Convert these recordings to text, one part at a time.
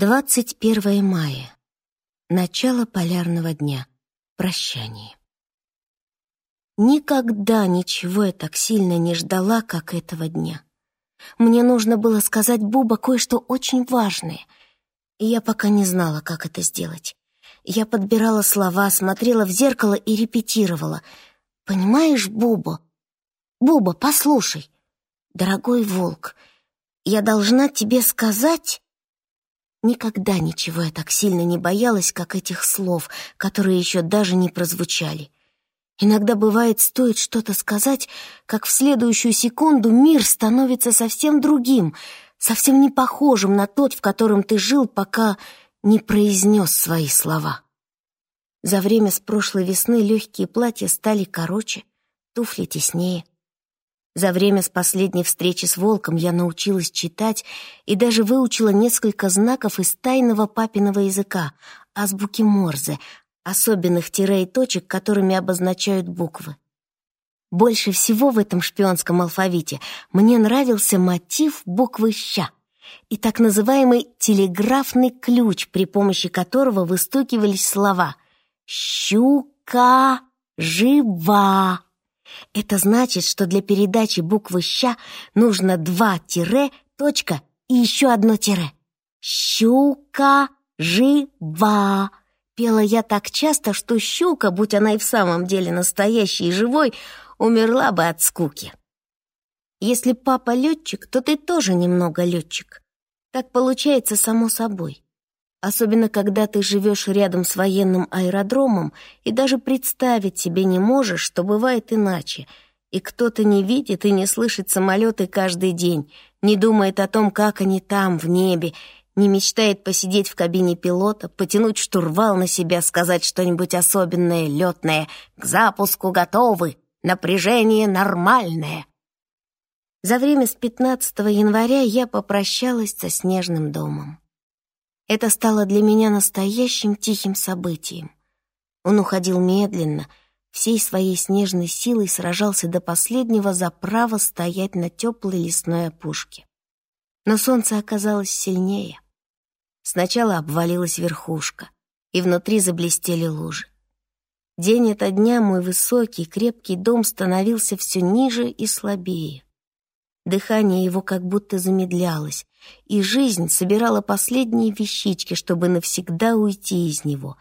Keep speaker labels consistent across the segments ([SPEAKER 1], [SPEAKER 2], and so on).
[SPEAKER 1] 21 мая. Начало полярного дня. Прощание. Никогда ничего я так сильно не ждала, как этого дня. Мне нужно было сказать Буба кое-что очень важное, и я пока не знала, как это сделать. Я подбирала слова, смотрела в зеркало и репетировала. «Понимаешь, Буба? Буба, послушай. Дорогой волк, я должна тебе сказать...» Никогда ничего я так сильно не боялась, как этих слов, которые еще даже не прозвучали. Иногда бывает, стоит что-то сказать, как в следующую секунду мир становится совсем другим, совсем не похожим на тот, в котором ты жил, пока не произнес свои слова. За время с прошлой весны легкие платья стали короче, туфли теснее. За время с последней встречи с волком я научилась читать и даже выучила несколько знаков из тайного папиного языка, азбуки Морзе, особенных тире и точек, которыми обозначают буквы. Больше всего в этом шпионском алфавите мне нравился мотив буквы «ща» и так называемый телеграфный ключ, при помощи которого выстукивались слова «щука жива». Это значит, что для передачи буквы «ща» нужно два тире, точка и еще одно тире. «Щука жива». Пела я так часто, что щука, будь она и в самом деле настоящей и живой, умерла бы от скуки. Если папа летчик, то ты тоже немного летчик. Так получается само собой. Особенно, когда ты живешь рядом с военным аэродромом и даже представить себе не можешь, что бывает иначе. И кто-то не видит и не слышит самолеты каждый день, не думает о том, как они там, в небе, не мечтает посидеть в кабине пилота, потянуть штурвал на себя, сказать что-нибудь особенное, летное. К запуску готовы, напряжение нормальное. За время с 15 января я попрощалась со снежным домом. Это стало для меня настоящим тихим событием. Он уходил медленно, всей своей снежной силой сражался до последнего за право стоять на теплой лесной опушке. Но солнце оказалось сильнее. Сначала обвалилась верхушка, и внутри заблестели лужи. День ото дня мой высокий, крепкий дом становился все ниже и слабее. Дыхание его как будто замедлялось, и жизнь собирала последние вещички, чтобы навсегда уйти из него,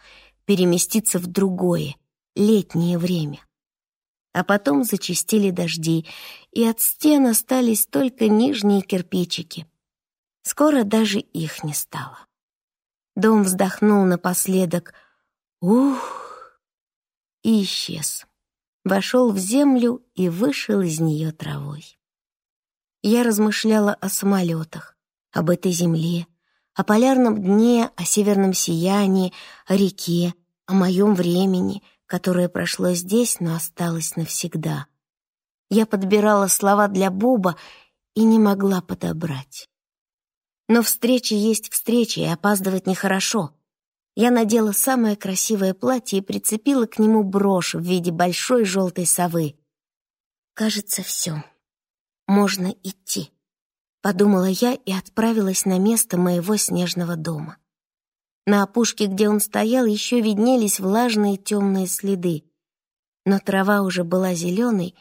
[SPEAKER 1] переместиться в другое, летнее время. А потом зачистили дожди, и от стен остались только нижние кирпичики. Скоро даже их не стало. Дом вздохнул напоследок «Ух!» и исчез. Вошел в землю и вышел из нее травой. Я размышляла о самолетах, об этой земле, о полярном дне, о северном сиянии, о реке, о моем времени, которое прошло здесь, но осталось навсегда. Я подбирала слова для Буба и не могла подобрать. Но встреча есть встреча, и опаздывать нехорошо. Я надела самое красивое платье и прицепила к нему брошь в виде большой желтой совы. Кажется, все можно идти», — подумала я и отправилась на место моего снежного дома. На опушке, где он стоял, еще виднелись влажные темные следы, но трава уже была зеленой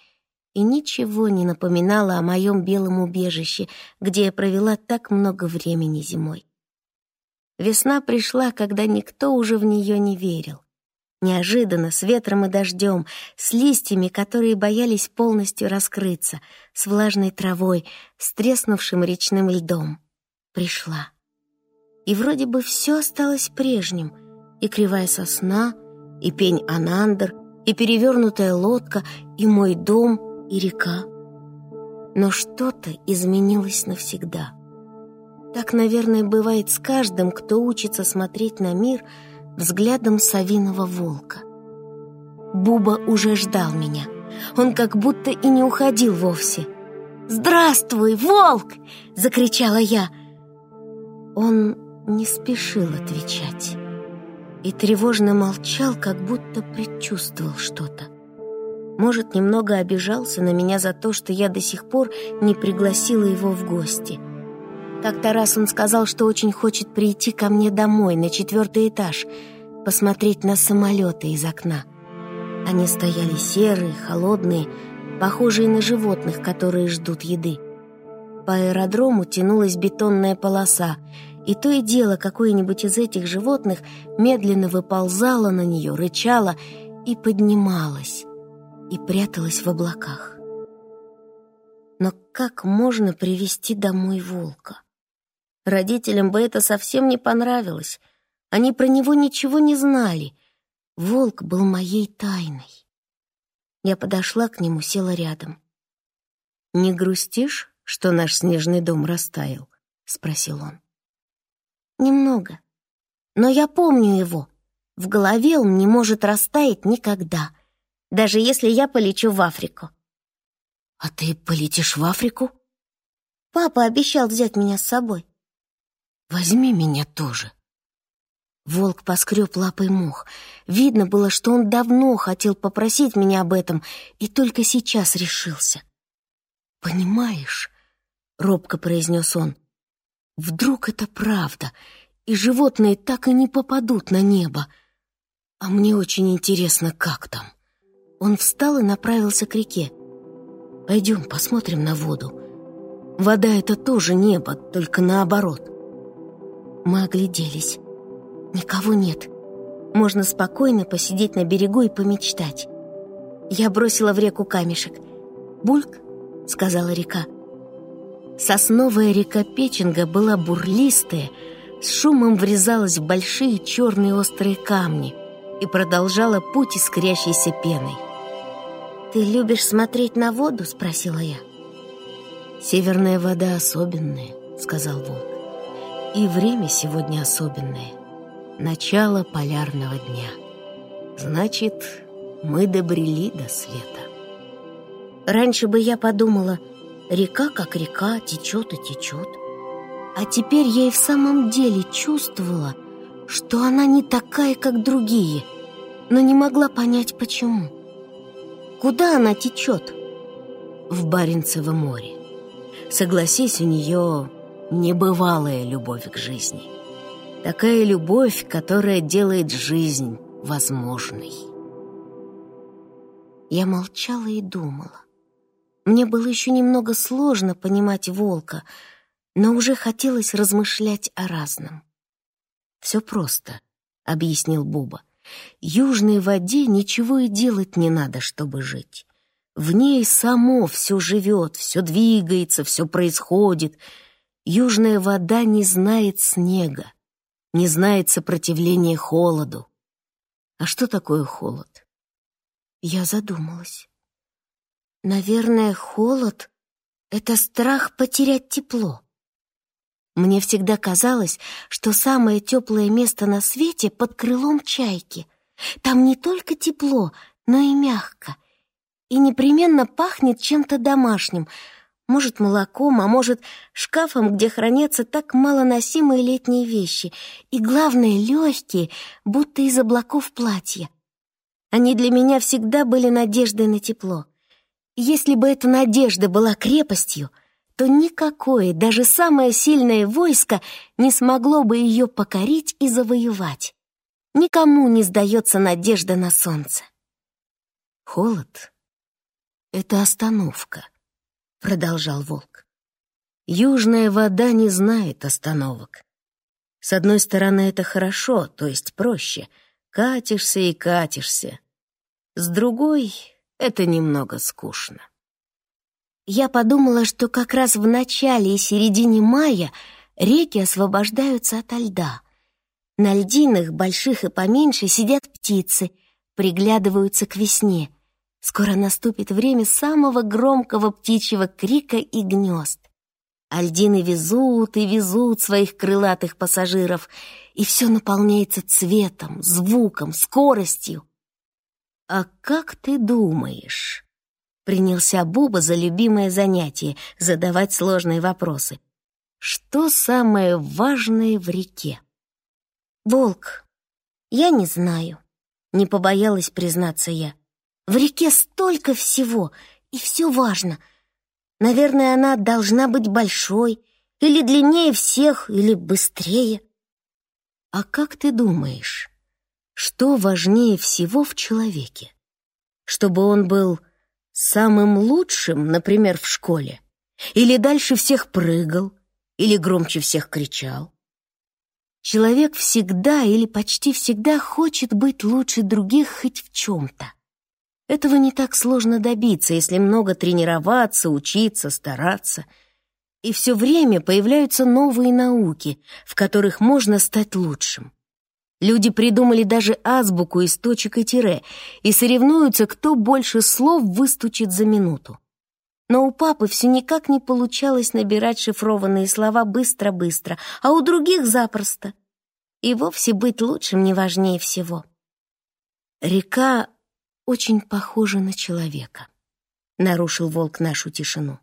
[SPEAKER 1] и ничего не напоминала о моем белом убежище, где я провела так много времени зимой. Весна пришла, когда никто уже в нее не верил. Неожиданно, с ветром и дождем, с листьями, которые боялись полностью раскрыться, с влажной травой, с треснувшим речным льдом. Пришла. И вроде бы все осталось прежним. И кривая сосна, и пень Анандр, и перевернутая лодка, и мой дом, и река. Но что-то изменилось навсегда. Так, наверное, бывает с каждым, кто учится смотреть на мир — взглядом совиного волка. Буба уже ждал меня. Он как будто и не уходил вовсе. «Здравствуй, волк!» — закричала я. Он не спешил отвечать и тревожно молчал, как будто предчувствовал что-то. Может, немного обижался на меня за то, что я до сих пор не пригласила его в гости. Как-то раз он сказал, что очень хочет прийти ко мне домой на четвертый этаж, посмотреть на самолеты из окна. Они стояли серые, холодные, похожие на животных, которые ждут еды. По аэродрому тянулась бетонная полоса, и то и дело какое-нибудь из этих животных медленно выползало на нее, рычало и поднималось, и пряталось в облаках. Но как можно привести домой волка? Родителям бы это совсем не понравилось. Они про него ничего не знали. Волк был моей тайной. Я подошла к нему, села рядом. «Не грустишь, что наш снежный дом растаял?» — спросил он. «Немного. Но я помню его. В голове он не может растаять никогда, даже если я полечу в Африку». «А ты полетишь в Африку?» «Папа обещал взять меня с собой». Возьми меня тоже. Волк поскреб лапой мох. Видно было, что он давно хотел попросить меня об этом и только сейчас решился. «Понимаешь», — робко произнес он, — «вдруг это правда, и животные так и не попадут на небо. А мне очень интересно, как там». Он встал и направился к реке. «Пойдем посмотрим на воду. Вода — это тоже небо, только наоборот». Мы огляделись. Никого нет. Можно спокойно посидеть на берегу и помечтать. Я бросила в реку камешек. «Бульк», — сказала река. Сосновая река Печенга была бурлистая, с шумом врезалась в большие черные острые камни и продолжала путь искрящейся пеной. «Ты любишь смотреть на воду?» — спросила я. «Северная вода особенная», — сказал волк. И время сегодня особенное. Начало полярного дня. Значит, мы добрели до света. Раньше бы я подумала, река как река, течет и течет. А теперь я и в самом деле чувствовала, что она не такая, как другие, но не могла понять, почему. Куда она течет? В Баренцево море. Согласись, у нее небывалая любовь к жизни. Такая любовь, которая делает жизнь возможной. Я молчала и думала. Мне было еще немного сложно понимать волка, но уже хотелось размышлять о разном. «Все просто», — объяснил Буба. «Южной воде ничего и делать не надо, чтобы жить. В ней само все живет, все двигается, все происходит — Южная вода не знает снега, не знает сопротивления холоду. А что такое холод? Я задумалась. Наверное, холод — это страх потерять тепло. Мне всегда казалось, что самое теплое место на свете под крылом чайки. Там не только тепло, но и мягко. И непременно пахнет чем-то домашним — может, молоком, а может, шкафом, где хранятся так малоносимые летние вещи. И, главное, легкие, будто из облаков платья. Они для меня всегда были надеждой на тепло. Если бы эта надежда была крепостью, то никакое, даже самое сильное войско не смогло бы ее покорить и завоевать. Никому не сдается надежда на солнце. Холод — это остановка —— продолжал волк. «Южная вода не знает остановок. С одной стороны, это хорошо, то есть проще. Катишься и катишься. С другой, это немного скучно». Я подумала, что как раз в начале и середине мая реки освобождаются ото льда. На льдинах, больших и поменьше, сидят птицы, приглядываются к весне — Скоро наступит время самого громкого птичьего крика и гнезд. Альдины везут и везут своих крылатых пассажиров, и все наполняется цветом, звуком, скоростью. «А как ты думаешь?» Принялся Буба за любимое занятие — задавать сложные вопросы. «Что самое важное в реке?» «Волк. Я не знаю», — не побоялась признаться я. В реке столько всего, и все важно. Наверное, она должна быть большой или длиннее всех, или быстрее. А как ты думаешь, что важнее всего в человеке? Чтобы он был самым лучшим, например, в школе? Или дальше всех прыгал? Или громче всех кричал? Человек всегда или почти всегда хочет быть лучше других хоть в чем-то. Этого не так сложно добиться, если много тренироваться, учиться, стараться. И все время появляются новые науки, в которых можно стать лучшим. Люди придумали даже азбуку из точек и тире и соревнуются, кто больше слов выстучит за минуту. Но у папы все никак не получалось набирать шифрованные слова быстро-быстро, а у других запросто. И вовсе быть лучшим не важнее всего. Река очень похожа на человека, нарушил волк нашу тишину.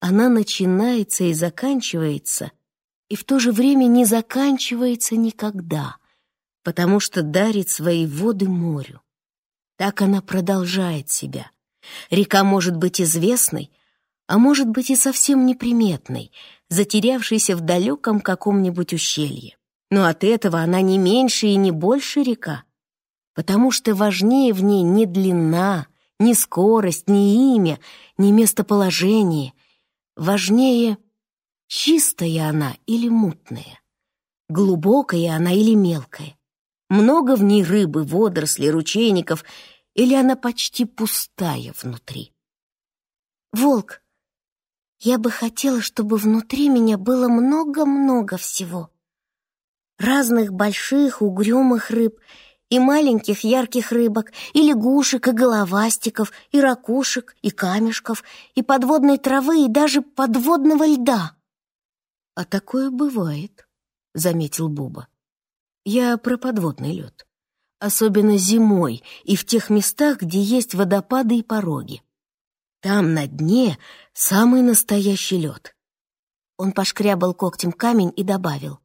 [SPEAKER 1] Она начинается и заканчивается, и в то же время не заканчивается никогда, потому что дарит свои воды морю. Так она продолжает себя, Река может быть известной, а может быть и совсем неприметной, затерявшейся в далеком каком-нибудь ущелье. Но от этого она не меньше и не больше река, потому что важнее в ней не длина, не скорость, не имя, не местоположение. Важнее, чистая она или мутная, глубокая она или мелкая. Много в ней рыбы, водорослей, ручейников — или она почти пустая внутри? Волк, я бы хотела, чтобы внутри меня было много-много всего. Разных больших угрюмых рыб и маленьких ярких рыбок, и лягушек, и головастиков, и ракушек, и камешков, и подводной травы, и даже подводного льда. — А такое бывает, — заметил Буба. — Я про подводный лед особенно зимой и в тех местах, где есть водопады и пороги. Там на дне самый настоящий лед. Он пошкрябал когтем камень и добавил.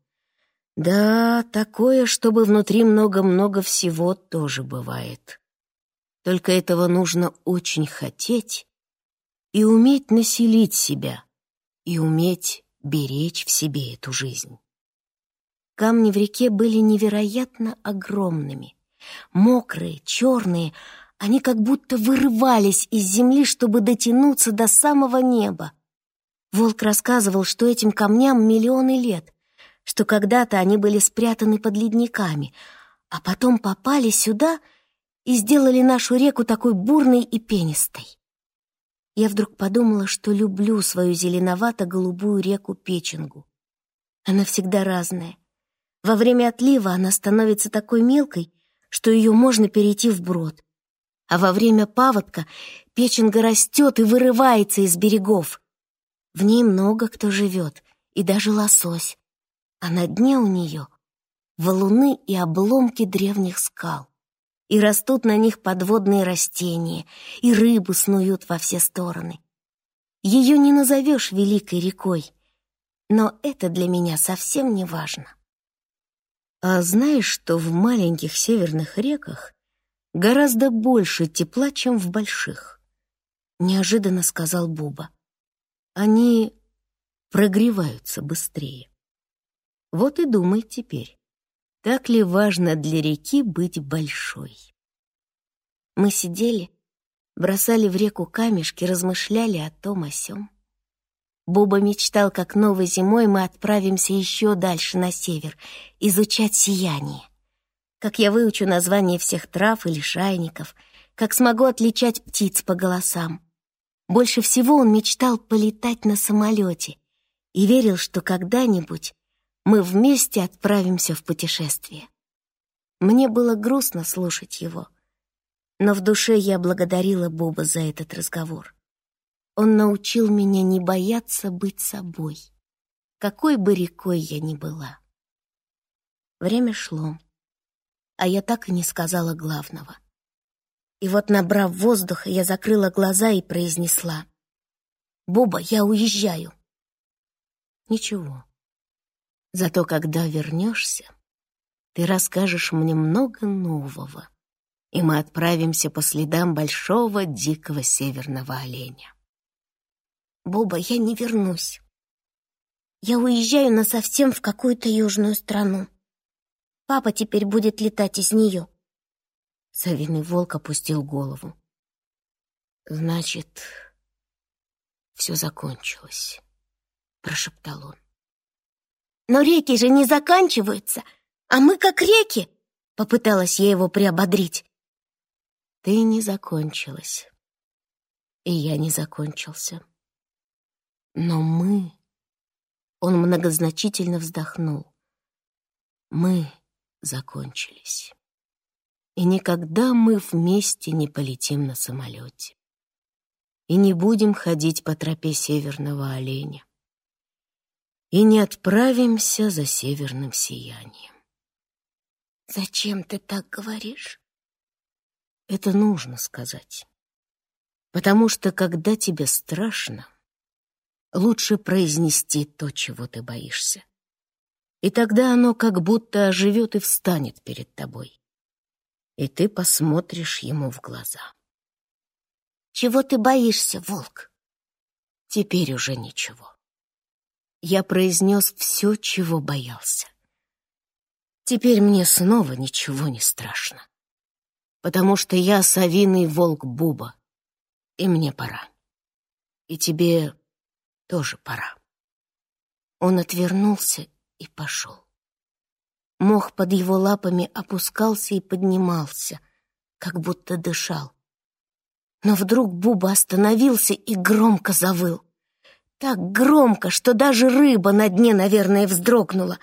[SPEAKER 1] Да, такое, чтобы внутри много-много всего, тоже бывает. Только этого нужно очень хотеть и уметь населить себя, и уметь беречь в себе эту жизнь. Камни в реке были невероятно огромными. Мокрые, черные, они как будто вырывались из земли, чтобы дотянуться до самого неба. Волк рассказывал, что этим камням миллионы лет, что когда-то они были спрятаны под ледниками, а потом попали сюда и сделали нашу реку такой бурной и пенистой. Я вдруг подумала, что люблю свою зеленовато-голубую реку Печенгу. Она всегда разная. Во время отлива она становится такой мелкой, что ее можно перейти вброд. А во время паводка печенга растет и вырывается из берегов. В ней много кто живет, и даже лосось. А на дне у нее валуны и обломки древних скал. И растут на них подводные растения, и рыбы снуют во все стороны. Ее не назовешь великой рекой, но это для меня совсем не важно. А знаешь, что в маленьких северных реках гораздо больше тепла, чем в больших? Неожиданно сказал Буба. Они прогреваются быстрее. Вот и думай теперь, так ли важно для реки быть большой? Мы сидели, бросали в реку камешки, размышляли о том о сём. Буба мечтал, как новой зимой мы отправимся еще дальше на север, изучать сияние. Как я выучу название всех трав или шайников, как смогу отличать птиц по голосам. Больше всего он мечтал полетать на самолете и верил, что когда-нибудь мы вместе отправимся в путешествие. Мне было грустно слушать его, но в душе я благодарила Буба за этот разговор. Он научил меня не бояться быть собой, какой бы рекой я ни была. Время шло, а я так и не сказала главного. И вот, набрав воздуха, я закрыла глаза и произнесла. «Буба, я уезжаю». «Ничего. Зато когда вернешься, ты расскажешь мне много нового, и мы отправимся по следам большого дикого северного оленя. Боба, я не вернусь. Я уезжаю насовсем в какую-то южную страну. Папа теперь будет летать из нее. Совиный волк опустил голову.
[SPEAKER 2] Значит, все закончилось, прошептал он.
[SPEAKER 1] Но реки же не заканчиваются, а мы как реки, попыталась я его приободрить.
[SPEAKER 2] Ты не закончилась, и я не закончился. Но мы... Он многозначительно вздохнул. Мы закончились. И никогда мы вместе не полетим на самолете. И не будем ходить по тропе северного оленя. И не отправимся за северным сиянием.
[SPEAKER 1] «Зачем ты так говоришь?»
[SPEAKER 2] Это нужно сказать. Потому что, когда тебе страшно, лучше произнести то, чего ты боишься. И тогда оно как будто оживет и встанет перед тобой. И ты посмотришь ему в глаза.
[SPEAKER 1] «Чего ты боишься, волк?»
[SPEAKER 2] Теперь уже ничего. Я произнес все, чего боялся. Теперь мне снова ничего не страшно. Потому что я совиный волк Буба, и мне пора. И тебе тоже пора. Он отвернулся и пошел. Мох под его лапами опускался и поднимался, как будто дышал. Но вдруг Буба остановился и громко завыл. Так громко, что даже рыба на дне, наверное, вздрогнула.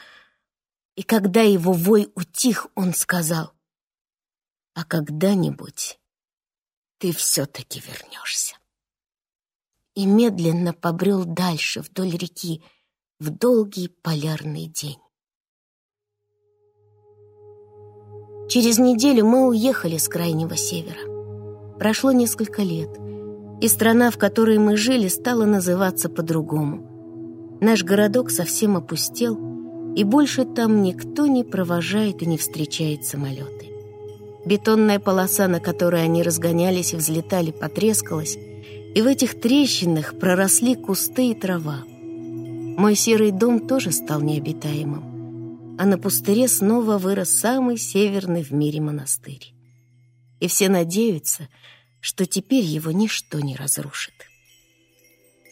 [SPEAKER 2] И когда его вой утих, он сказал, «А когда-нибудь ты все-таки вернешься» и медленно побрел дальше вдоль реки в долгий полярный день. Через неделю мы уехали с Крайнего Севера. Прошло несколько лет, и страна, в которой мы жили, стала называться по-другому. Наш городок совсем опустел, и больше там никто не провожает и не встречает самолеты. Бетонная полоса, на которой они разгонялись и взлетали, потрескалась, и в этих трещинах проросли кусты и трава. Мой серый дом тоже стал необитаемым, а на пустыре снова вырос самый северный в мире монастырь. И все надеются, что теперь его ничто не разрушит.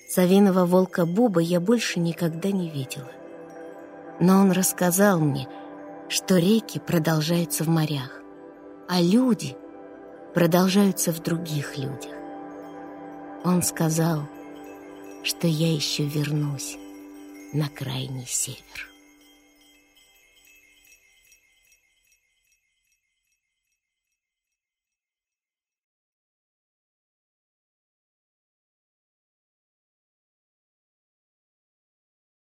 [SPEAKER 2] Савиного волка Буба я больше никогда не видела. Но он рассказал мне, что реки продолжаются в морях, а люди продолжаются в других людях. Он сказал, что я еще вернусь на крайний север.